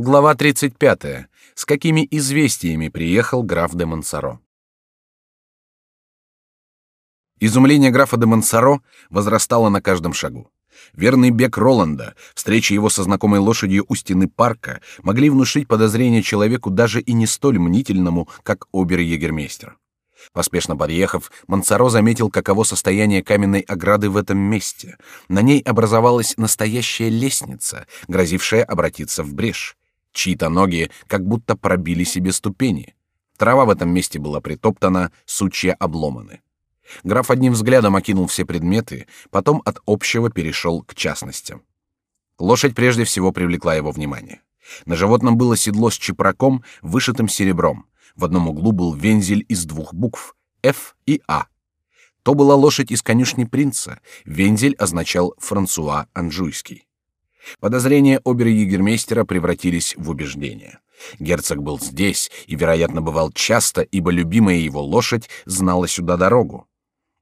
Глава 35. С какими известиями приехал граф де Монсоро? Изумление графа де Монсоро возрастало на каждом шагу. Верный бег Роланда, встреча его со знакомой лошадью у стены парка могли внушить подозрение человеку даже и не столь мнительному, как обер-егермейстер. Поспешно подъехав, Монсоро заметил, каково состояние каменной ограды в этом месте. На ней образовалась настоящая лестница, грозившая обратиться в брешь. Чьи-то ноги как будто пробили себе ступени. Трава в этом месте была притоптана, сучья обломаны. Граф одним взглядом окинул все предметы, потом от общего перешел к частностям. Лошадь прежде всего привлекла его внимание. На животном было седло с чепраком, вышитым серебром. В одном углу был вензель из двух букв — F и А. То была лошадь из конюшни принца. Вензель означал Франсуа Анжуйский. Подозрения обер-егермейстера превратились в убеждения. Герцог был здесь и, вероятно, бывал часто, ибо любимая его лошадь знала сюда дорогу.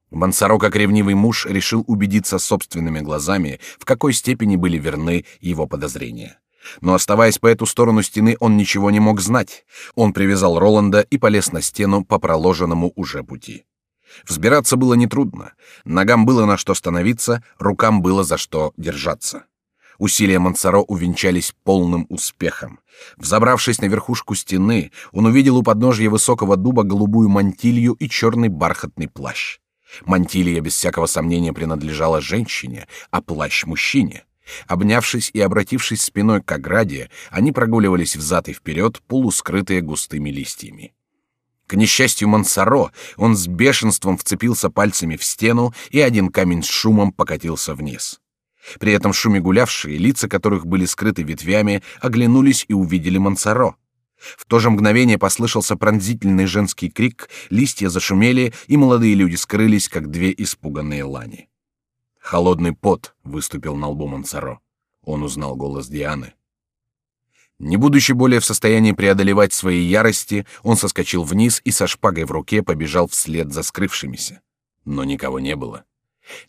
Мансаро, как ревнивый муж, решил убедиться собственными глазами, в какой степени были верны его подозрения. Но оставаясь по эту сторону стены, он ничего не мог знать. Он привязал Роланда и полез на стену по проложенному уже пути. Взбираться было нетрудно. Ногам было на что становиться, рукам было за что держаться. Усилия Мансаро увенчались полным успехом. Взобравшись на верхушку стены, он увидел у подножья высокого дуба голубую мантилью и черный бархатный плащ. Мантилья без всякого сомнения принадлежала женщине, а плащ мужчине. Обнявшись и обратившись спиной к ограде, они прогуливались взад и вперед, полускрытые густыми листьями. К несчастью Мансаро, он с бешенством вцепился пальцами в стену, и один камень с шумом покатился вниз. При этом шуме гулявшие, лица которых были скрыты ветвями, оглянулись и увидели Мансаро. В то же мгновение послышался пронзительный женский крик, листья зашумели, и молодые люди скрылись, как две испуганные лани. Холодный пот выступил на лбу Мансаро. Он узнал голос Дианы. Не будучи более в состоянии преодолевать свои ярости, он соскочил вниз и со шпагой в руке побежал вслед за скрывшимися. Но никого не было.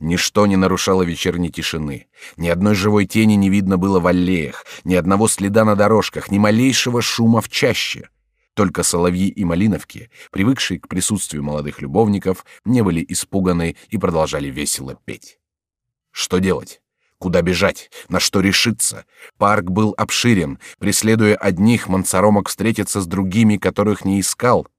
Ничто не нарушало вечерней тишины. Ни одной живой тени не видно было в аллеях, ни одного следа на дорожках, ни малейшего шума в чаще. Только соловьи и малиновки, привыкшие к присутствию молодых любовников, не были испуганы и продолжали весело петь. Что делать? Куда бежать? На что решиться? Парк был обширен. Преследуя одних, Мансаро мог встретиться с другими, которых не искал —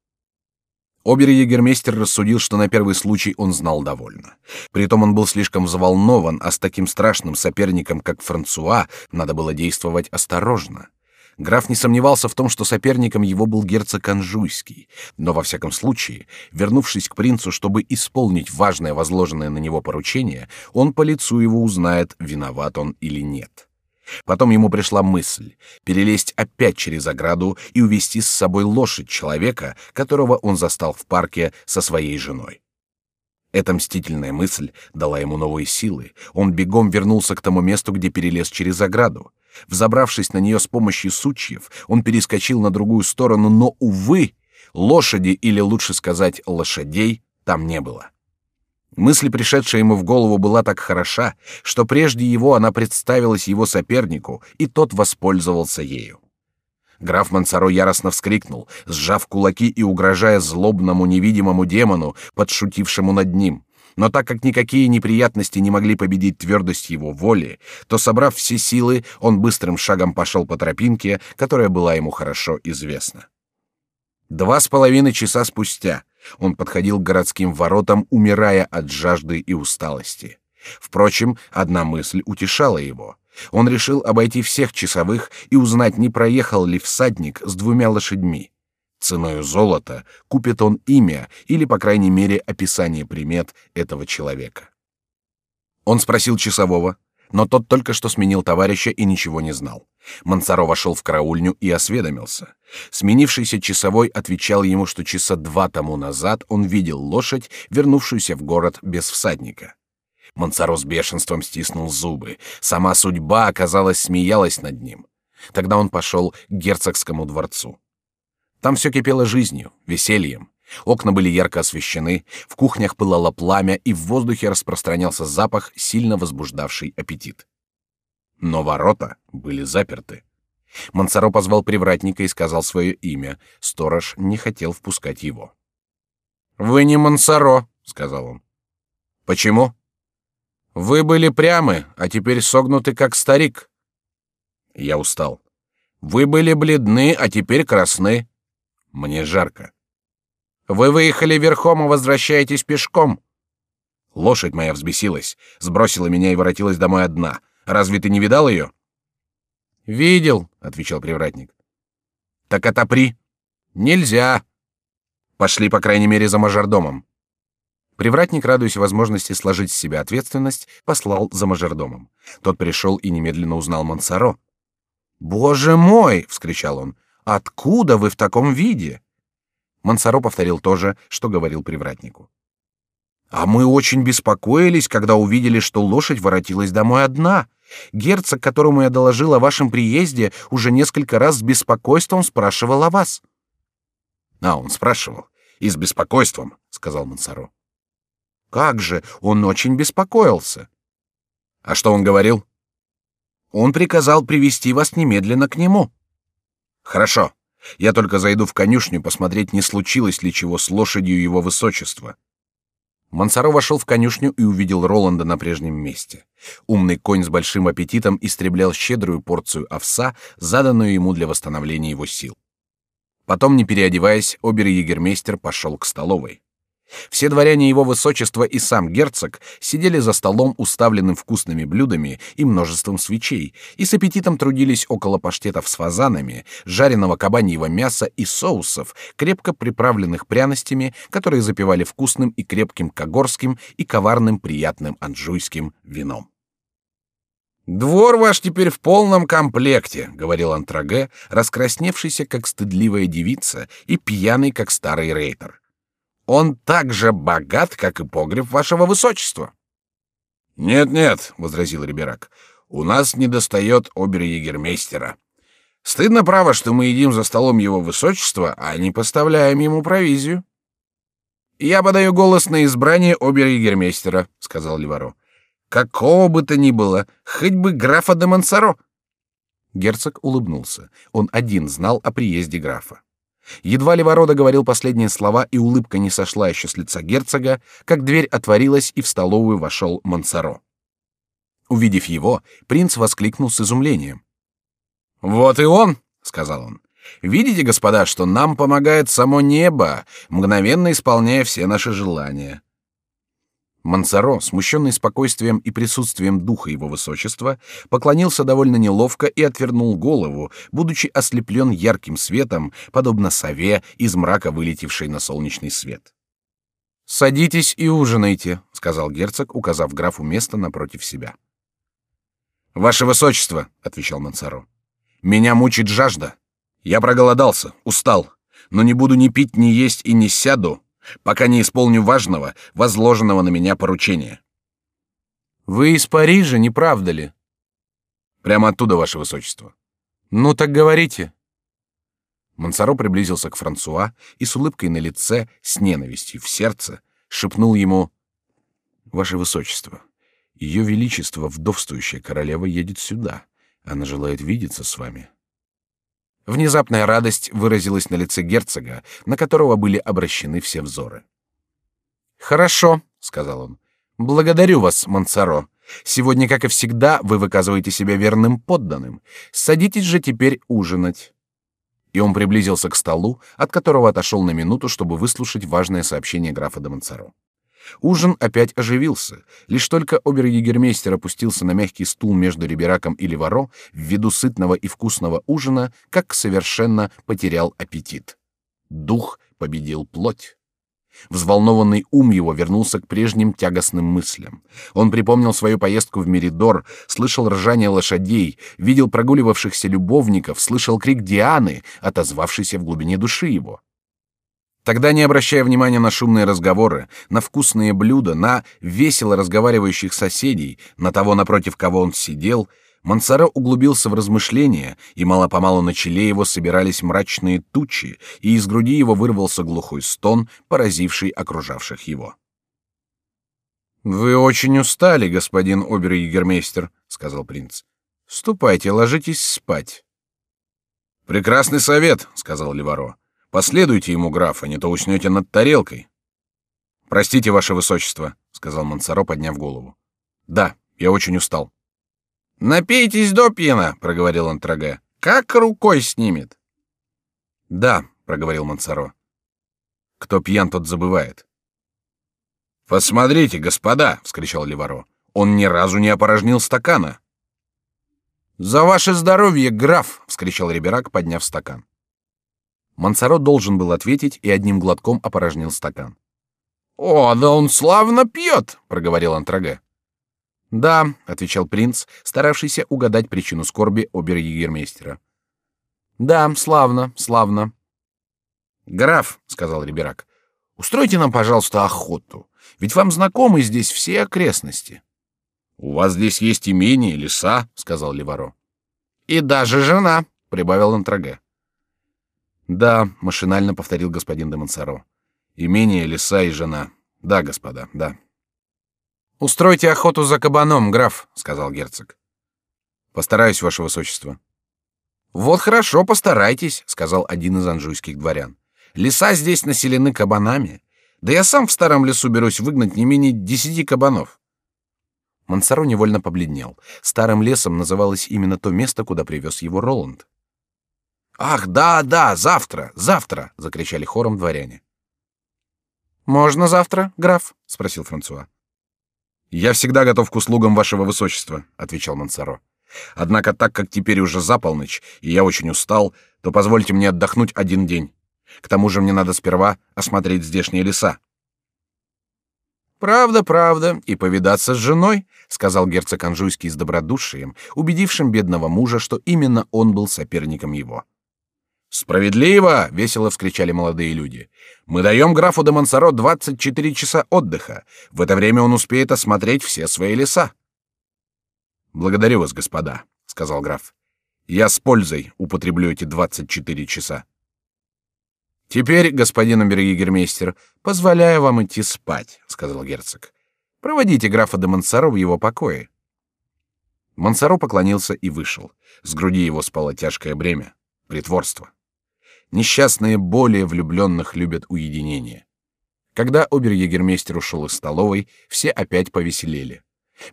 Обер-егермейстер рассудил, что на первый случай он знал довольно. Притом он был слишком взволнован, а с таким страшным соперником, как Франсуа, надо было действовать осторожно. Граф не сомневался в том, что соперником его был герцог Анжуйский, но во всяком случае, вернувшись к принцу, чтобы исполнить важное возложенное на него поручение, он по лицу его узнает, виноват он или нет. Потом ему пришла мысль перелезть опять через ограду и увести с собой лошадь человека, которого он застал в парке со своей женой. Эта мстительная мысль дала ему новые силы. Он бегом вернулся к тому месту, где перелез через ограду. Взобравшись на нее с помощью сучьев, он перескочил на другую сторону, но, увы, лошади, или лучше сказать, лошадей, там не было. Мысль, пришедшая ему в голову, была так хороша, что прежде его она представилась его сопернику, и тот воспользовался ею. Граф Мансаро яростно вскрикнул, сжав кулаки и угрожая злобному невидимому демону, подшутившему над ним. Но так как никакие неприятности не могли победить твердость его воли, то, собрав все силы, он быстрым шагом пошел по тропинке, которая была ему хорошо известна. Два с половиной часа спустя он подходил к городским воротам, умирая от жажды и усталости. Впрочем, одна мысль утешала его. Он решил обойти всех часовых и узнать, не проехал ли всадник с двумя лошадьми. Ценою золота купит он имя или, по крайней мере, описание примет этого человека. Он спросил часового, но тот только что сменил товарища и ничего не знал. Мансаро вошел в караульню и осведомился. Сменившийся часовой отвечал ему, что часа два тому назад он видел лошадь, вернувшуюся в город без всадника. Мансаро с бешенством стиснул зубы. Сама судьба, казалось, смеялась над ним. Тогда он пошел к герцогскому дворцу. Там все кипело жизнью, весельем. Окна были ярко освещены, в кухнях пылало пламя, и в воздухе распространялся запах, сильно возбуждавший аппетит. Но ворота были заперты. Мансаро позвал привратника и сказал свое имя. Сторож не хотел впускать его. Вы не Мансаро, сказал он. Почему? Вы были прямы, а теперь согнуты как старик. Я устал. Вы были бледны, а теперь красны. Мне жарко. Вы выехали верхом и возвращаетесь пешком. Лошадь моя взбесилась, сбросила меня и воротилась домой одна. Разве ты не видал ее? Видел, отвечал привратник. Так отопри. Нельзя. Пошли, по крайней мере, за мажордомом. Привратник, радуясь возможности сложить с себя ответственность, послал за мажордомом. Тот пришел и немедленно узнал Мансаро. Боже мой! – вскричал он. Откуда вы в таком виде? Мансаро повторил то же, что говорил привратнику. А мы очень беспокоились, когда увидели, что лошадь воротилась домой одна. Герцог, которому я доложил о вашем приезде, уже несколько раз с беспокойством спрашивал о вас. А он спрашивал и с беспокойством, сказал Мансаро. Как же, он очень беспокоился. А что он говорил? Он приказал привести вас немедленно к нему. Хорошо. Я только зайду в конюшню посмотреть, не случилось ли чего с лошадью его высочества. Мансаро вошел в конюшню и увидел Роланда на прежнем месте. Умный конь с большим аппетитом истреблял щедрую порцию овса, заданную ему для восстановления его сил. Потом, не переодеваясь, обер-егермейстер пошел к столовой. Все дворяне его высочества и сам герцог сидели за столом, уставленным вкусными блюдами и множеством свечей, и с аппетитом трудились около паштетов с фазанами, жареного кабаньего мяса и соусов, крепко приправленных пряностями, которые запивали вкусным и крепким кагорским и коварным приятным анжуйским вином. «Двор ваш теперь в полном комплекте», — говорил Антраге, раскрасневшийся, как стыдливая девица, и пьяный, как старый рейтер. Он так же богат, как и погреб вашего высочества. Нет, нет, возразил Риберак. У нас недостает обер-егермейстера. Стыдно право, что мы едим за столом его высочества, а не поставляем ему провизию. Я подаю голос на избрание обер-егермейстера, сказал Ливаро. Какого бы то ни было, хоть бы графа де Монсоро. Герцог улыбнулся. Он один знал о приезде графа. Едва ли Ворода говорил последние слова, и улыбка не сошла еще с лица герцога, как дверь отворилась, и в столовую вошел Монсоро. Увидев его, принц воскликнул с изумлением. «Вот и он!» — сказал он. «Видите, господа, что нам помогает само небо, мгновенно исполняя все наши желания. Мансаро, смущенный спокойствием и присутствием духа его высочества, поклонился довольно неловко и отвернул голову, будучи ослеплен ярким светом, подобно сове из мрака вылетевшей на солнечный свет. Садитесь и ужинайте, сказал герцог, указав графу место напротив себя. Ваше высочество, отвечал Мансаро, меня мучит жажда. Я проголодался, устал, но не буду ни пить, ни есть и не сяду, пока не исполню важного, возложенного на меня поручения. Вы из Парижа, не правда ли? Прямо оттуда, ваше высочество. Ну так говорите. Монсоро приблизился к Франсуа и с улыбкой на лице, с ненавистью в сердце, шепнул ему: "Ваше высочество, ее величество, вдовствующая королева, едет сюда. Она желает видеться с вами. Внезапная радость выразилась на лице герцога, на которого были обращены все взоры. Хорошо, сказал он. Благодарю вас, Монсоро. Сегодня, как и всегда, вы выказываете себя верным подданным. Садитесь же теперь ужинать. И он приблизился к столу, от которого отошел на минуту, чтобы выслушать важное сообщение графа де Монсоро. Ужин опять оживился. Лишь только обер-егермейстер опустился на мягкий стул между Рибераком и Леваро ввиду сытного и вкусного ужина, как совершенно потерял аппетит. Дух победил плоть. Взволнованный ум его вернулся к прежним тягостным мыслям. Он припомнил свою поездку в Меридор, слышал ржание лошадей, видел прогуливавшихся любовников, слышал крик Дианы, отозвавшийся в глубине души его. Тогда, не обращая внимания на шумные разговоры, на вкусные блюда, на весело разговаривающих соседей, на того, напротив кого он сидел, Мансаро углубился в размышления, и мало-помалу на челе его собирались мрачные тучи, и из груди его вырвался глухой стон, поразивший окружавших его. «Вы очень устали, господин обер-егермейстер», — сказал принц. «Ступайте, ложитесь спать». Прекрасный совет, сказал Леваро. Последуйте ему, граф, а не то уснете над тарелкой. Простите, ваше высочество, сказал Мансаро, подняв голову. Да, я очень устал. Напейтесь до пьяна, проговорил Антраге. Как рукой снимет. Да, проговорил Мансаро. Кто пьян, тот забывает. Посмотрите, господа, вскричал Леваро. Он ни разу не опорожнил стакана. За ваше здоровье, граф, вскричал Риберак, подняв стакан. Мансаро должен был ответить и одним глотком опорожнил стакан. О, да он славно пьет, проговорил Антраге. Да, отвечал принц, старавшийся угадать причину скорби обер-егермейстера. Да, славно, славно. Граф, сказал Риберак, устройте нам, пожалуйста, охоту, ведь вам знакомы здесь все окрестности. У вас здесь есть имение, леса, сказал Леваро. И даже жена, прибавил Антраге. Да, машинально повторил господин де Монсоро. Имение, леса и жена. Да, господа, да. Устройте охоту за кабаном, граф, сказал герцог. Постараюсь, ваше высочество. Вот хорошо, постарайтесь, сказал один из анжуйских дворян. Леса здесь населены кабанами. Да я сам в старом лесу берусь выгнать не менее десяти кабанов. Мансаро невольно побледнел. Старым лесом называлось именно то место, куда привез его Роланд. Ах, да, да, завтра, завтра, закричали хором дворяне. Можно завтра, граф? спросил Франсуа. Я всегда готов к услугам вашего высочества, отвечал Мансаро. Однако так как теперь уже за полночь и я очень устал, то позвольте мне отдохнуть один день. К тому же мне надо сперва осмотреть здешние леса. Правда, правда, и повидаться с женой, сказал герцог Анжуйский с добродушием, убедившим бедного мужа, что именно он был соперником его. Справедливо, весело вскричали молодые люди. Мы даем графу де Монсоро 24 часа отдыха. В это время он успеет осмотреть все свои леса. Благодарю вас, господа, сказал граф. Я с пользой употреблю эти 24 часа. Теперь, господин обергегермейстер, позволяю вам идти спать, сказал герцог. Проводите графа де Монсоро в его покое. Монсоро поклонился и вышел. С груди его спало тяжкое бремя притворство. Несчастные более влюбленных любят уединение. Когда обер-егермейстер ушел из столовой, все опять повеселели.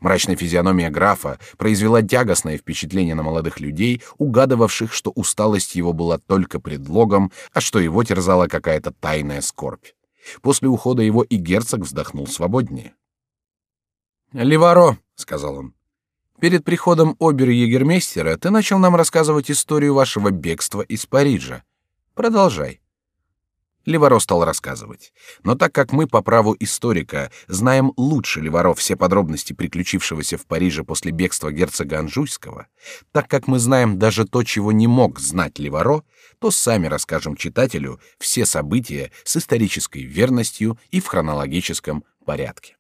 Мрачная физиономия графа произвела тягостное впечатление на молодых людей, угадывавших, что усталость его была только предлогом, а что его терзала какая-то тайная скорбь. После ухода его и герцог вздохнул свободнее. «Леваро», — сказал он, — «перед приходом обер-егермейстера ты начал нам рассказывать историю вашего бегства из Парижа. Продолжай. Леворо стал рассказывать. Но так как мы по праву историка знаем лучше Леворо все подробности приключившегося в Париже после бегства герцога Анжуйского, так как мы знаем даже то, чего не мог знать Леворо, то сами расскажем читателю все события с исторической верностью и в хронологическом порядке.